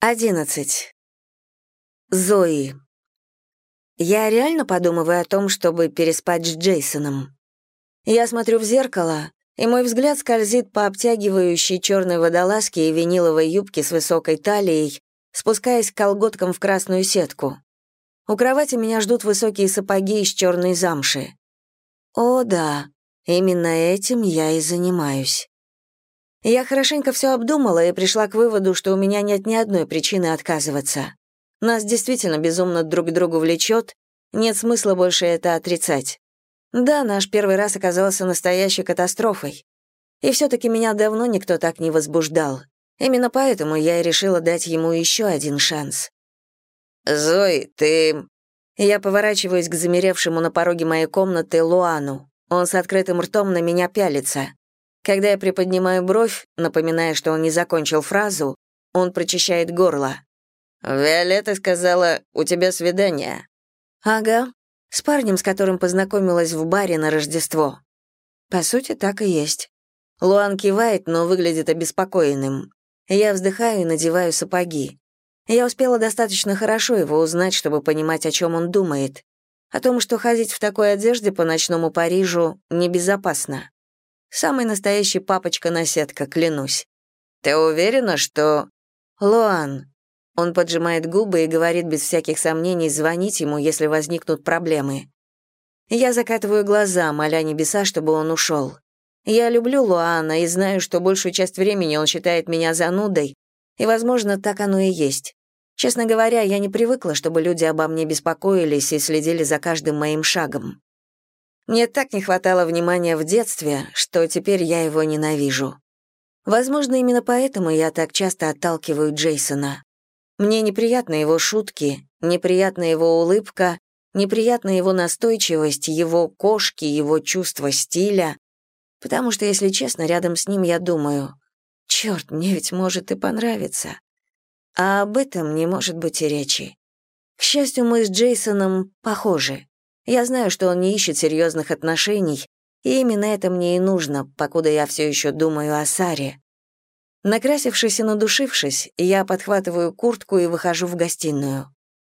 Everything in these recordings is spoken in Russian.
11. Зои. Я реально подумываю о том, чтобы переспать с Джейсоном. Я смотрю в зеркало, и мой взгляд скользит по обтягивающей черной водолазке и виниловой юбке с высокой талией, спускаясь к колготкам в красную сетку. У кровати меня ждут высокие сапоги из черной замши. О, да, именно этим я и занимаюсь. Я хорошенько все обдумала и пришла к выводу, что у меня нет ни одной причины отказываться. Нас действительно безумно друг к другу влечет, нет смысла больше это отрицать. Да, наш первый раз оказался настоящей катастрофой. И все-таки меня давно никто так не возбуждал. Именно поэтому я и решила дать ему еще один шанс. «Зои, ты...» Я поворачиваюсь к замеревшему на пороге моей комнаты Луану. Он с открытым ртом на меня пялится. Когда я приподнимаю бровь, напоминая, что он не закончил фразу, он прочищает горло. «Виолетта сказала, у тебя свидание». «Ага, с парнем, с которым познакомилась в баре на Рождество». По сути, так и есть. Луан кивает, но выглядит обеспокоенным. Я вздыхаю и надеваю сапоги. Я успела достаточно хорошо его узнать, чтобы понимать, о чем он думает. О том, что ходить в такой одежде по ночному Парижу небезопасно. Самый настоящий папочка-наседка, клянусь. Ты уверена, что... Луан. Он поджимает губы и говорит без всяких сомнений звонить ему, если возникнут проблемы. Я закатываю глаза, моля небеса, чтобы он ушел. Я люблю Луана и знаю, что большую часть времени он считает меня занудой, и, возможно, так оно и есть. Честно говоря, я не привыкла, чтобы люди обо мне беспокоились и следили за каждым моим шагом. Мне так не хватало внимания в детстве, что теперь я его ненавижу. Возможно, именно поэтому я так часто отталкиваю Джейсона. Мне неприятны его шутки, неприятна его улыбка, неприятна его настойчивость, его кошки, его чувство стиля, потому что, если честно, рядом с ним я думаю, «Чёрт, мне ведь может и понравиться». А об этом не может быть и речи. К счастью, мы с Джейсоном похожи. Я знаю, что он не ищет серьезных отношений, и именно это мне и нужно, покуда я все еще думаю о Саре. Накрасившись и надушившись, я подхватываю куртку и выхожу в гостиную.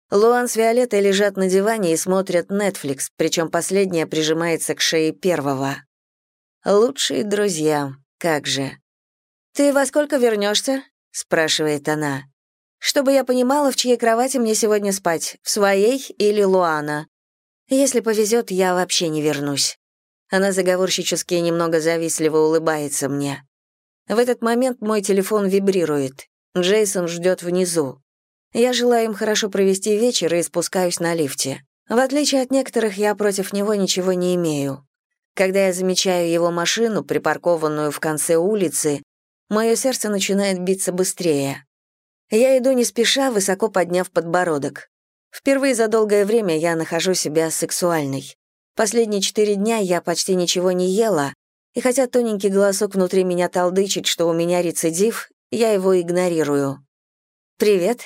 Луан с Виолеттой лежат на диване и смотрят Netflix, причем последняя прижимается к шее первого. Лучшие друзья, как же. «Ты во сколько вернешься? спрашивает она. «Чтобы я понимала, в чьей кровати мне сегодня спать, в своей или Луана. Если повезет, я вообще не вернусь. Она заговорщически и немного завистливо улыбается мне. В этот момент мой телефон вибрирует. Джейсон ждет внизу. Я желаю им хорошо провести вечер и спускаюсь на лифте. В отличие от некоторых, я против него ничего не имею. Когда я замечаю его машину, припаркованную в конце улицы, мое сердце начинает биться быстрее. Я иду не спеша, высоко подняв подбородок. Впервые за долгое время я нахожу себя сексуальной. Последние четыре дня я почти ничего не ела, и хотя тоненький голосок внутри меня толдычит, что у меня рецидив, я его игнорирую. «Привет».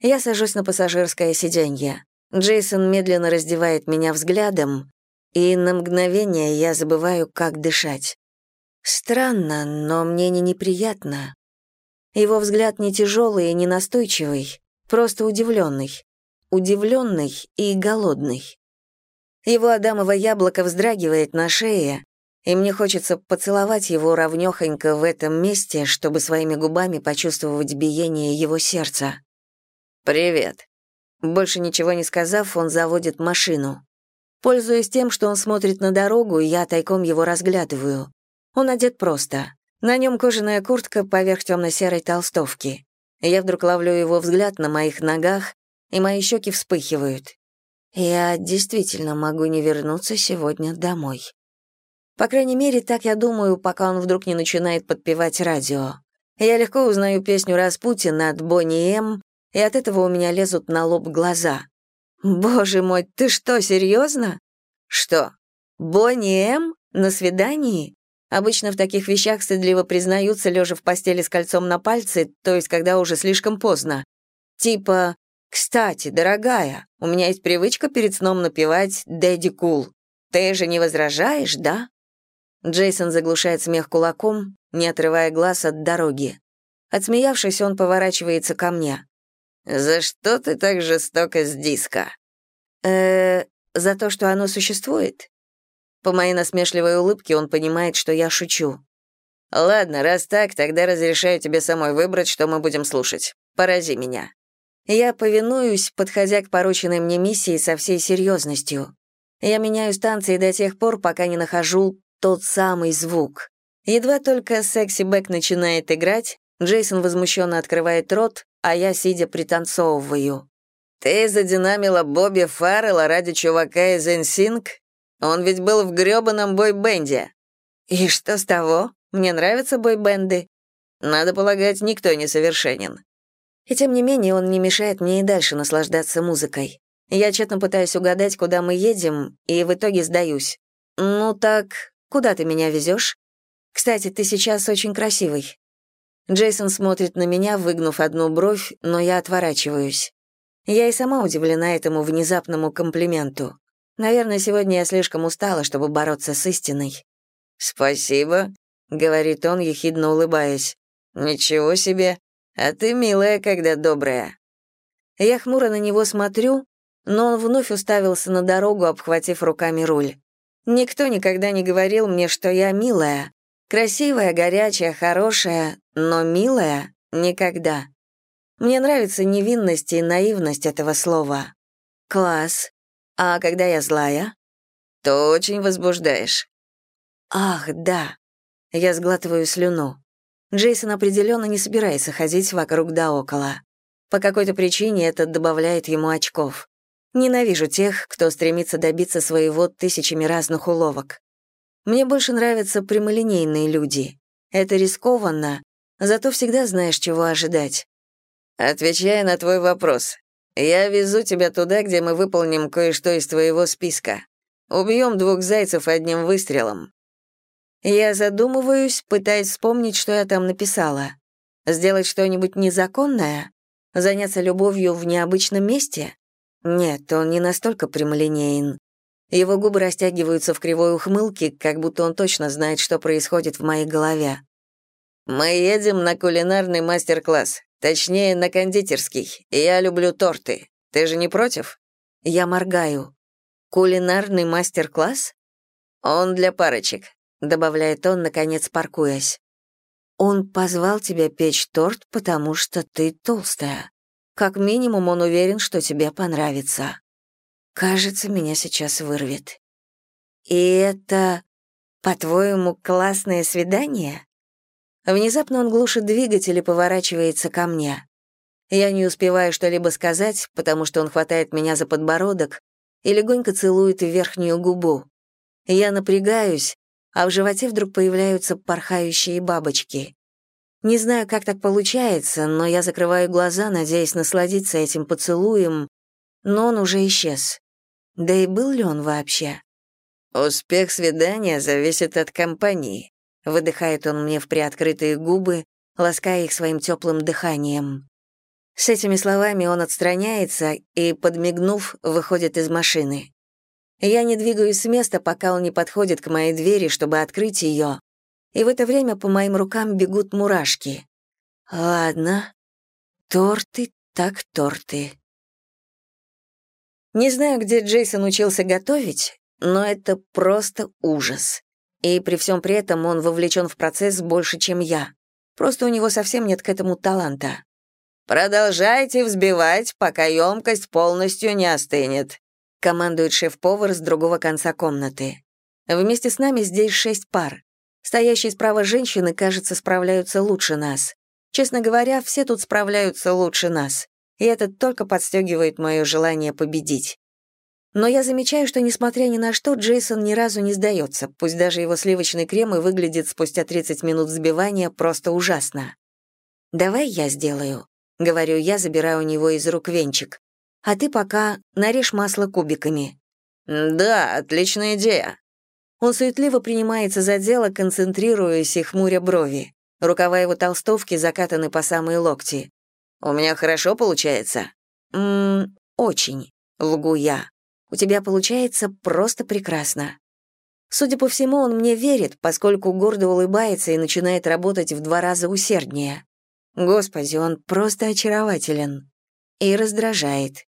Я сажусь на пассажирское сиденье. Джейсон медленно раздевает меня взглядом, и на мгновение я забываю, как дышать. Странно, но мне не неприятно. Его взгляд не тяжелый и не настойчивый, просто удивленный удивленный и голодный. Его адамово яблоко вздрагивает на шее, и мне хочется поцеловать его ровнёхонько в этом месте, чтобы своими губами почувствовать биение его сердца. «Привет». Больше ничего не сказав, он заводит машину. Пользуясь тем, что он смотрит на дорогу, я тайком его разглядываю. Он одет просто. На нем кожаная куртка поверх темно-серой толстовки. Я вдруг ловлю его взгляд на моих ногах, и мои щеки вспыхивают. Я действительно могу не вернуться сегодня домой. По крайней мере, так я думаю, пока он вдруг не начинает подпевать радио. Я легко узнаю песню «Распутин» от Бонни М, и от этого у меня лезут на лоб глаза. «Боже мой, ты что, серьезно?» «Что?» «Бонни М? На свидании?» Обычно в таких вещах стыдливо признаются, лежа в постели с кольцом на пальце, то есть когда уже слишком поздно. Типа «Кстати, дорогая, у меня есть привычка перед сном напевать «Дэдди Кул». Ты же не возражаешь, да?» Джейсон заглушает смех кулаком, не отрывая глаз от дороги. Отсмеявшись, он поворачивается ко мне. «За что ты так жестоко с диска?» э за то, что оно существует?» По моей насмешливой улыбке он понимает, что я шучу. «Ладно, раз так, тогда разрешаю тебе самой выбрать, что мы будем слушать. Порази меня». Я повинуюсь, подходя к порученной мне миссии со всей серьезностью. Я меняю станции до тех пор, пока не нахожу тот самый звук. Едва только секси Бэк начинает играть, Джейсон возмущенно открывает рот, а я, сидя, пританцовываю. «Ты задинамила Бобби Фаррелла ради чувака из NSYNC? Он ведь был в грёбаном бой-бенде». «И что с того? Мне нравятся бой-бенды». «Надо полагать, никто не совершенен». И тем не менее он не мешает мне и дальше наслаждаться музыкой. Я тщетно пытаюсь угадать, куда мы едем, и в итоге сдаюсь. «Ну так, куда ты меня везешь? Кстати, ты сейчас очень красивый». Джейсон смотрит на меня, выгнув одну бровь, но я отворачиваюсь. Я и сама удивлена этому внезапному комплименту. Наверное, сегодня я слишком устала, чтобы бороться с истиной. «Спасибо», — говорит он, ехидно улыбаясь. «Ничего себе, а ты милая, когда добрая». Я хмуро на него смотрю, но он вновь уставился на дорогу, обхватив руками руль. Никто никогда не говорил мне, что я милая. Красивая, горячая, хорошая, но милая — никогда. Мне нравится невинность и наивность этого слова. Класс. А когда я злая? То очень возбуждаешь. Ах, да. Я сглатываю слюну. Джейсон определенно не собирается ходить вокруг да около. По какой-то причине это добавляет ему очков. Ненавижу тех, кто стремится добиться своего тысячами разных уловок. Мне больше нравятся прямолинейные люди. Это рискованно, зато всегда знаешь, чего ожидать. Отвечая на твой вопрос, я везу тебя туда, где мы выполним кое-что из твоего списка. Убьем двух зайцев одним выстрелом. Я задумываюсь, пытаясь вспомнить, что я там написала. Сделать что-нибудь незаконное? Заняться любовью в необычном месте? Нет, он не настолько прямолинеен. Его губы растягиваются в кривой ухмылке, как будто он точно знает, что происходит в моей голове. «Мы едем на кулинарный мастер-класс. Точнее, на кондитерский. Я люблю торты. Ты же не против?» Я моргаю. «Кулинарный мастер-класс?» «Он для парочек», — добавляет он, наконец паркуясь. «Он позвал тебя печь торт, потому что ты толстая. Как минимум он уверен, что тебе понравится. Кажется, меня сейчас вырвет. И это, по-твоему, классное свидание?» Внезапно он глушит двигатель и поворачивается ко мне. Я не успеваю что-либо сказать, потому что он хватает меня за подбородок и легонько целует верхнюю губу. Я напрягаюсь, а в животе вдруг появляются порхающие бабочки. Не знаю, как так получается, но я закрываю глаза, надеясь насладиться этим поцелуем, но он уже исчез. Да и был ли он вообще? «Успех свидания зависит от компании», Выдыхает он мне в приоткрытые губы, лаская их своим теплым дыханием. С этими словами он отстраняется и, подмигнув, выходит из машины. Я не двигаюсь с места, пока он не подходит к моей двери, чтобы открыть ее, и в это время по моим рукам бегут мурашки. Ладно, торты так торты. Не знаю, где Джейсон учился готовить, но это просто ужас. И при всем при этом он вовлечен в процесс больше, чем я. Просто у него совсем нет к этому таланта. «Продолжайте взбивать, пока емкость полностью не остынет», командует шеф-повар с другого конца комнаты. Вместе с нами здесь шесть пар. Стоящие справа женщины, кажется, справляются лучше нас. Честно говоря, все тут справляются лучше нас. И это только подстегивает мое желание победить. Но я замечаю, что, несмотря ни на что, Джейсон ни разу не сдается, пусть даже его сливочный крем и выглядит спустя 30 минут взбивания просто ужасно. «Давай я сделаю», — говорю я, забираю у него из рук венчик. «А ты пока нарежь масло кубиками». «Да, отличная идея». Он суетливо принимается за дело, концентрируясь и хмуря брови. Рукава его толстовки закатаны по самые локти. «У меня хорошо получается?» «Ммм, очень», — лгу я. У тебя получается просто прекрасно. Судя по всему, он мне верит, поскольку гордо улыбается и начинает работать в два раза усерднее. Господи, он просто очарователен. И раздражает.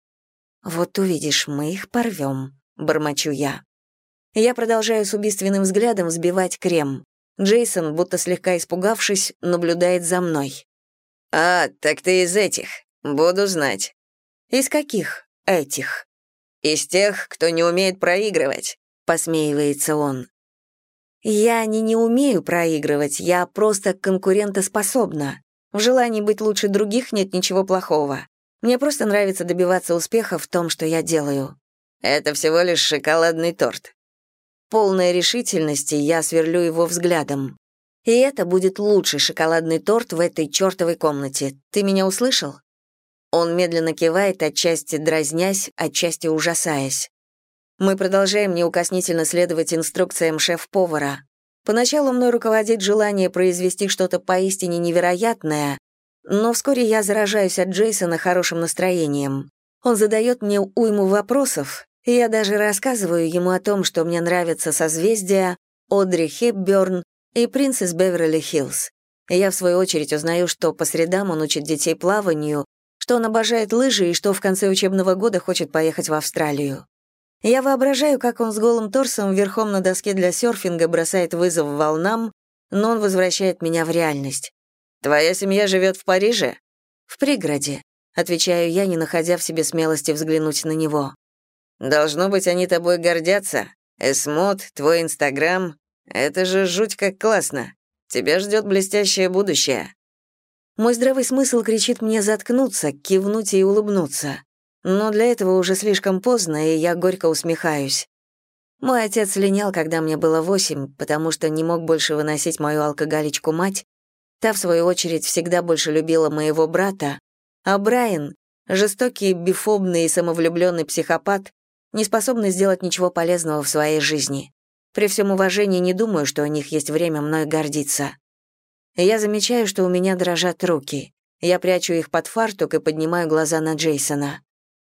Вот увидишь, мы их порвем, бормочу я. Я продолжаю с убийственным взглядом взбивать крем. Джейсон, будто слегка испугавшись, наблюдает за мной. «А, так ты из этих. Буду знать». «Из каких этих?» «Из тех, кто не умеет проигрывать», — посмеивается он. «Я не не умею проигрывать, я просто конкурентоспособна. В желании быть лучше других нет ничего плохого. Мне просто нравится добиваться успеха в том, что я делаю». «Это всего лишь шоколадный торт». Полной решительности я сверлю его взглядом. И это будет лучший шоколадный торт в этой чертовой комнате. Ты меня услышал? Он медленно кивает, отчасти дразнясь, отчасти ужасаясь. Мы продолжаем неукоснительно следовать инструкциям шеф-повара. Поначалу мной руководит желание произвести что-то поистине невероятное, но вскоре я заражаюсь от Джейсона хорошим настроением. Он задает мне уйму вопросов, и я даже рассказываю ему о том, что мне нравятся созвездия, Одри Хепберн и принц из Беверли-Хиллз. Я, в свою очередь, узнаю, что по средам он учит детей плаванию, что он обожает лыжи и что в конце учебного года хочет поехать в Австралию. Я воображаю, как он с голым торсом верхом на доске для серфинга бросает вызов волнам, но он возвращает меня в реальность. «Твоя семья живет в Париже?» «В пригороде», — отвечаю я, не находя в себе смелости взглянуть на него. «Должно быть, они тобой гордятся. Эсмод, твой Инстаграм, это же жуть как классно. Тебя ждет блестящее будущее». Мой здравый смысл кричит мне заткнуться, кивнуть и улыбнуться. Но для этого уже слишком поздно, и я горько усмехаюсь. Мой отец линял, когда мне было восемь, потому что не мог больше выносить мою алкоголичку-мать. Та, в свою очередь, всегда больше любила моего брата. А Брайан, жестокий, бифобный и самовлюбленный психопат, не способный сделать ничего полезного в своей жизни. При всем уважении не думаю, что у них есть время мной гордиться. Я замечаю, что у меня дрожат руки. Я прячу их под фартук и поднимаю глаза на Джейсона.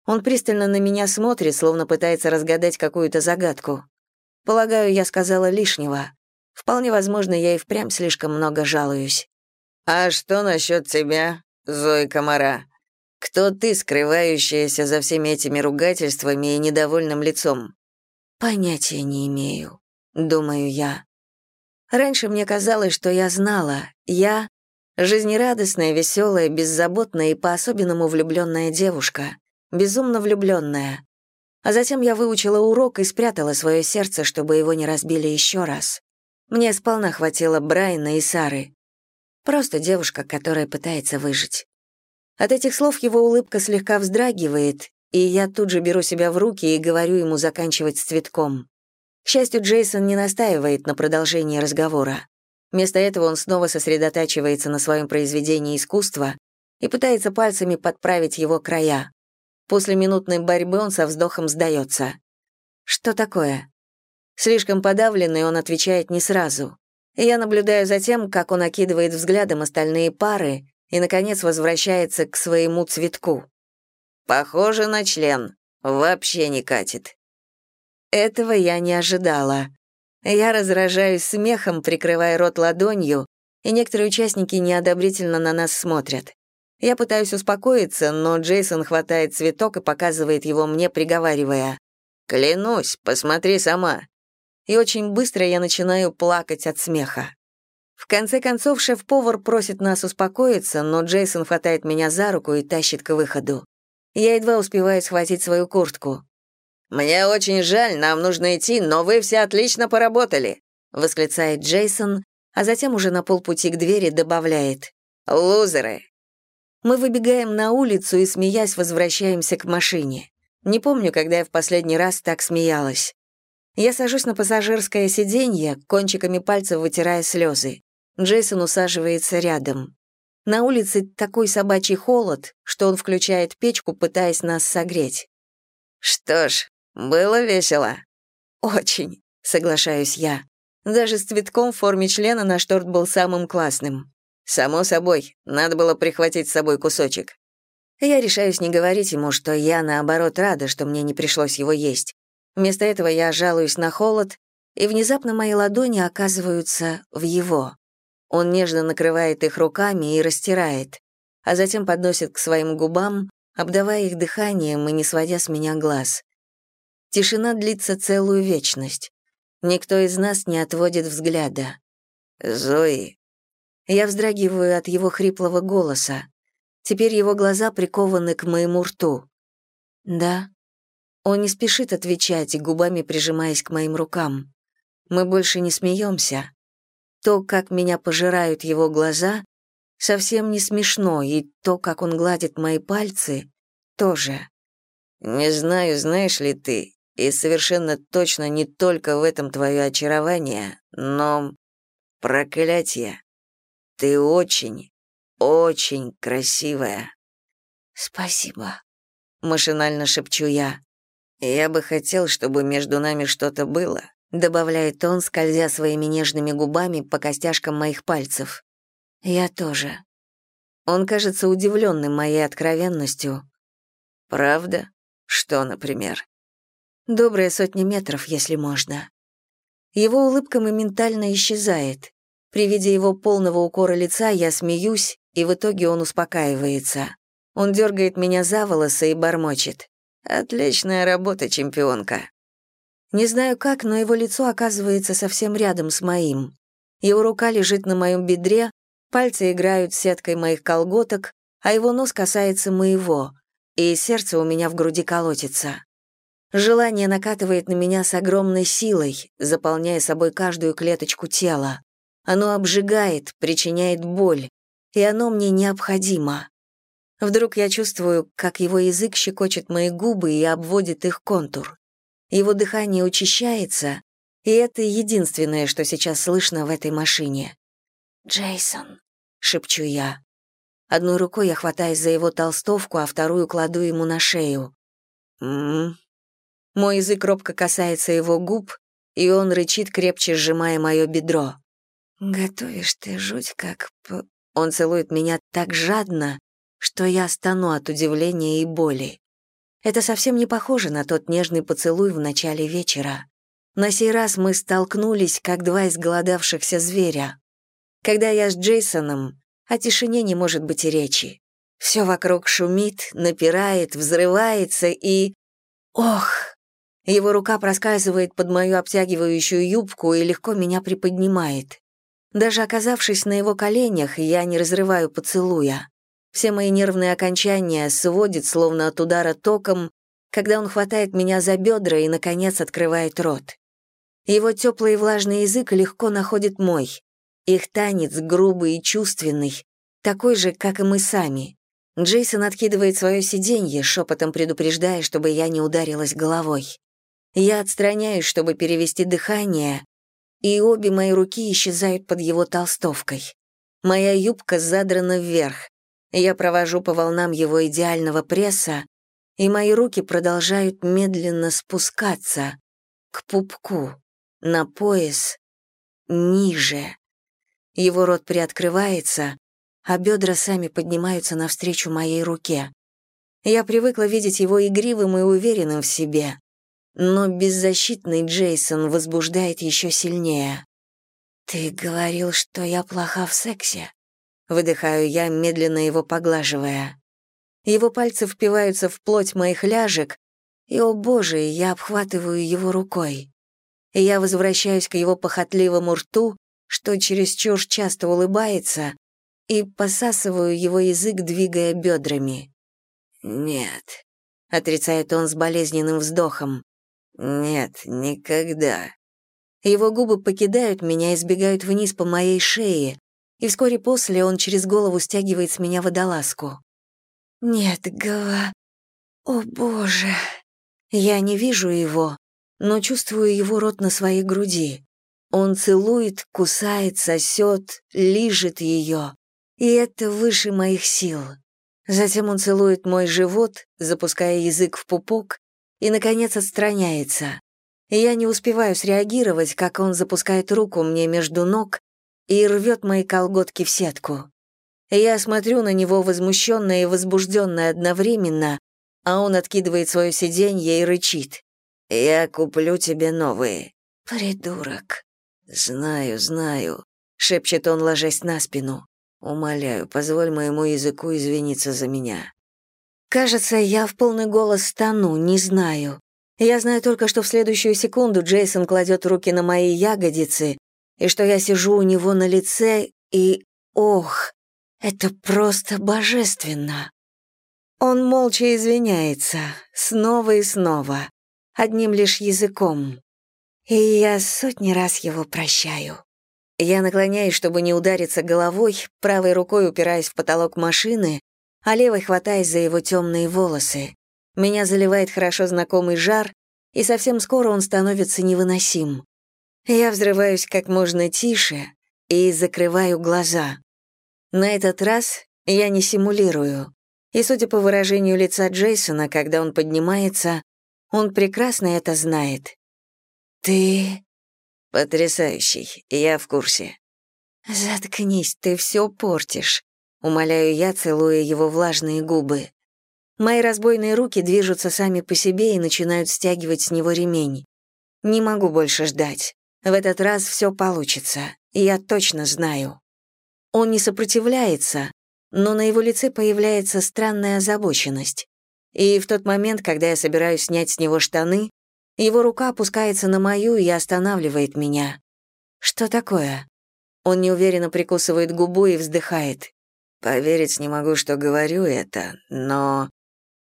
Он пристально на меня смотрит, словно пытается разгадать какую-то загадку. Полагаю, я сказала лишнего. Вполне возможно, я и впрямь слишком много жалуюсь. «А что насчет тебя, Зои Комара? Кто ты, скрывающаяся за всеми этими ругательствами и недовольным лицом?» Понятия не имею, думаю я. Раньше мне казалось, что я знала. Я — жизнерадостная, веселая, беззаботная и по-особенному влюбленная девушка. Безумно влюбленная. А затем я выучила урок и спрятала свое сердце, чтобы его не разбили еще раз. Мне сполна хватило Брайана и Сары. Просто девушка, которая пытается выжить. От этих слов его улыбка слегка вздрагивает, и я тут же беру себя в руки и говорю ему заканчивать с цветком. К счастью, Джейсон не настаивает на продолжении разговора. Вместо этого он снова сосредотачивается на своем произведении искусства и пытается пальцами подправить его края. После минутной борьбы он со вздохом сдается. «Что такое?» Слишком подавленный он отвечает не сразу. Я наблюдаю за тем, как он окидывает взглядом остальные пары и, наконец, возвращается к своему цветку. Похоже на член. Вообще не катит. Этого я не ожидала. Я разражаюсь смехом, прикрывая рот ладонью, и некоторые участники неодобрительно на нас смотрят. Я пытаюсь успокоиться, но Джейсон хватает цветок и показывает его мне, приговаривая. «Клянусь, посмотри сама». И очень быстро я начинаю плакать от смеха. В конце концов, шеф-повар просит нас успокоиться, но Джейсон хватает меня за руку и тащит к выходу. Я едва успеваю схватить свою куртку. «Мне очень жаль, нам нужно идти, но вы все отлично поработали», восклицает Джейсон, а затем уже на полпути к двери добавляет. «Лузеры». Мы выбегаем на улицу и, смеясь, возвращаемся к машине. Не помню, когда я в последний раз так смеялась. Я сажусь на пассажирское сиденье, кончиками пальцев вытирая слезы. Джейсон усаживается рядом. На улице такой собачий холод, что он включает печку, пытаясь нас согреть. «Что ж, было весело». «Очень», — соглашаюсь я. Даже с цветком в форме члена наш торт был самым классным. «Само собой, надо было прихватить с собой кусочек». Я решаюсь не говорить ему, что я, наоборот, рада, что мне не пришлось его есть. Вместо этого я жалуюсь на холод, и внезапно мои ладони оказываются в его. Он нежно накрывает их руками и растирает, а затем подносит к своим губам, обдавая их дыханием и не сводя с меня глаз. Тишина длится целую вечность. Никто из нас не отводит взгляда. «Зои». Я вздрагиваю от его хриплого голоса. Теперь его глаза прикованы к моему рту. «Да». Он не спешит отвечать, губами прижимаясь к моим рукам. Мы больше не смеемся. То, как меня пожирают его глаза, совсем не смешно, и то, как он гладит мои пальцы, тоже. «Не знаю, знаешь ли ты, и совершенно точно не только в этом твое очарование, но... проклятие. Ты очень, очень красивая». «Спасибо», — машинально шепчу я. «Я бы хотел, чтобы между нами что-то было», — добавляет он, скользя своими нежными губами по костяшкам моих пальцев. «Я тоже». Он кажется удивленным моей откровенностью. «Правда? Что, например?» Добрые сотни метров, если можно. Его улыбка моментально исчезает. При виде его полного укора лица я смеюсь, и в итоге он успокаивается. Он дергает меня за волосы и бормочет. «Отличная работа, чемпионка». Не знаю как, но его лицо оказывается совсем рядом с моим. Его рука лежит на моем бедре, пальцы играют сеткой моих колготок, а его нос касается моего, и сердце у меня в груди колотится. Желание накатывает на меня с огромной силой, заполняя собой каждую клеточку тела. Оно обжигает, причиняет боль, и оно мне необходимо. Вдруг я чувствую, как его язык щекочет мои губы и обводит их контур. Его дыхание учащается, и это единственное, что сейчас слышно в этой машине. «Джейсон», — шепчу я. Одной рукой я хватаюсь за его толстовку, а вторую кладу ему на шею. «М-м-м», мой язык робко касается его губ, и он рычит, крепче сжимая мое бедро. «Готовишь ты жуть как...» п...» Он целует меня так жадно, что я стану от удивления и боли. Это совсем не похоже на тот нежный поцелуй в начале вечера. На сей раз мы столкнулись, как два изголодавшихся зверя. Когда я с Джейсоном, о тишине не может быть и речи. Все вокруг шумит, напирает, взрывается и... Ох! Его рука проскальзывает под мою обтягивающую юбку и легко меня приподнимает. Даже оказавшись на его коленях, я не разрываю поцелуя. Все мои нервные окончания сводят, словно от удара током, когда он хватает меня за бедра и, наконец, открывает рот. Его теплый и влажный язык легко находит мой. Их танец грубый и чувственный, такой же, как и мы сами. Джейсон откидывает свое сиденье, шепотом предупреждая, чтобы я не ударилась головой. Я отстраняюсь, чтобы перевести дыхание, и обе мои руки исчезают под его толстовкой. Моя юбка задрана вверх. Я провожу по волнам его идеального пресса, и мои руки продолжают медленно спускаться к пупку, на пояс, ниже. Его рот приоткрывается, а бедра сами поднимаются навстречу моей руке. Я привыкла видеть его игривым и уверенным в себе, но беззащитный Джейсон возбуждает еще сильнее. «Ты говорил, что я плоха в сексе?» Выдыхаю я, медленно его поглаживая. Его пальцы впиваются в плоть моих ляжек, и, о боже, я обхватываю его рукой. Я возвращаюсь к его похотливому рту, что чересчур часто улыбается, и посасываю его язык, двигая бедрами. «Нет», — отрицает он с болезненным вздохом. «Нет, никогда». Его губы покидают меня и сбегают вниз по моей шее, и вскоре после он через голову стягивает с меня водолазку. «Нет, Гава... О, Боже!» Я не вижу его, но чувствую его рот на своей груди. Он целует, кусает, сосет, лижет ее. И это выше моих сил. Затем он целует мой живот, запуская язык в пупок, и, наконец, отстраняется. Я не успеваю среагировать, как он запускает руку мне между ног и рвет мои колготки в сетку. Я смотрю на него возмущенно и возбужденно одновременно, а он откидывает свое сиденье и рычит. «Я куплю тебе новые». «Придурок». «Знаю, знаю. шепчет он, ложась на спину. Умоляю, позволь моему языку извиниться за меня. Кажется, я в полный голос стану, не знаю. Я знаю только, что в следующую секунду Джейсон кладет руки на мои ягодицы, и что я сижу у него на лице, и... Ох, это просто божественно. Он молча извиняется, снова и снова, одним лишь языком. И я сотни раз его прощаю. Я наклоняюсь, чтобы не удариться головой, правой рукой упираясь в потолок машины, а левой хватаясь за его темные волосы. Меня заливает хорошо знакомый жар, и совсем скоро он становится невыносим. Я взрываюсь как можно тише и закрываю глаза. На этот раз я не симулирую. И судя по выражению лица Джейсона, когда он поднимается, он прекрасно это знает. «Ты...» «Потрясающий, я в курсе». «Заткнись, ты все портишь», — умоляю я, целуя его влажные губы. Мои разбойные руки движутся сами по себе и начинают стягивать с него ремень. Не могу больше ждать. В этот раз все получится, я точно знаю. Он не сопротивляется, но на его лице появляется странная озабоченность. И в тот момент, когда я собираюсь снять с него штаны, его рука опускается на мою и останавливает меня. Что такое? Он неуверенно прикусывает губу и вздыхает. Поверить не могу, что говорю это, но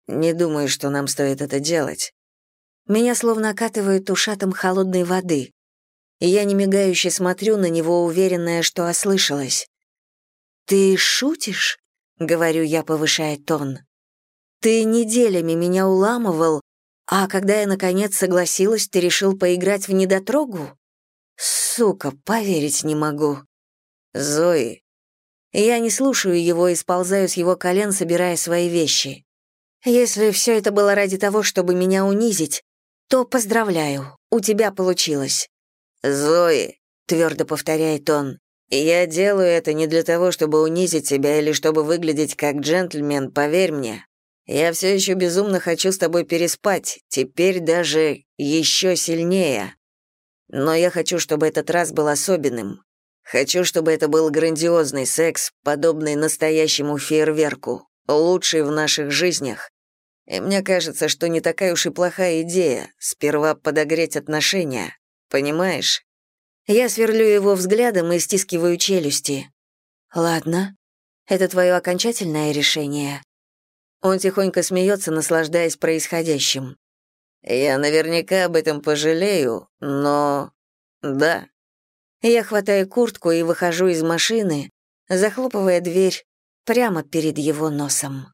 не думаю, что нам стоит это делать. Меня словно окатывает ушатом холодной воды. И я немигающе смотрю на него, уверенная, что ослышалась. «Ты шутишь?» — говорю я, повышая тон. «Ты неделями меня уламывал, а когда я, наконец, согласилась, ты решил поиграть в недотрогу? Сука, поверить не могу. Зои. Я не слушаю его и сползаю с его колен, собирая свои вещи. Если все это было ради того, чтобы меня унизить, то поздравляю, у тебя получилось. Зои, твердо повторяет он, я делаю это не для того, чтобы унизить тебя или чтобы выглядеть как джентльмен, поверь мне. Я все еще безумно хочу с тобой переспать, теперь даже еще сильнее. Но я хочу, чтобы этот раз был особенным. Хочу, чтобы это был грандиозный секс, подобный настоящему фейерверку лучший в наших жизнях. И мне кажется, что не такая уж и плохая идея сперва подогреть отношения, понимаешь? Я сверлю его взглядом и стискиваю челюсти. Ладно, это твое окончательное решение. Он тихонько смеется, наслаждаясь происходящим. Я наверняка об этом пожалею, но... Да. Я хватаю куртку и выхожу из машины, захлопывая дверь прямо перед его носом.